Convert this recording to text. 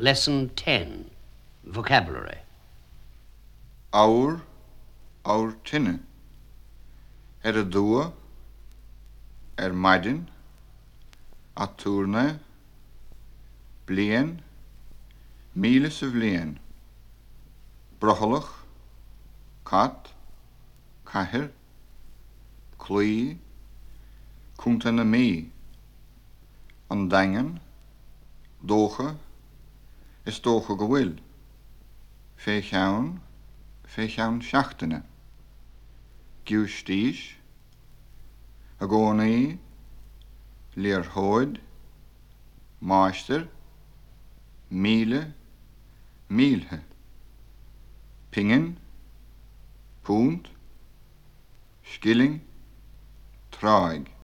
Lesson 10 Vocabulary. Áur, áur tinne. Er a dua, er maidin, a túrne, blian, míle sa bblian. Brochalach, cat, cahir, clí, cúnta na mí. An is dócha go bhfuil. Fé cheann, fé cheann seachtainna. Giústíis, a gcónaí, léar máister, míle, mílthe. Pingen, púnt, skilling, tráig.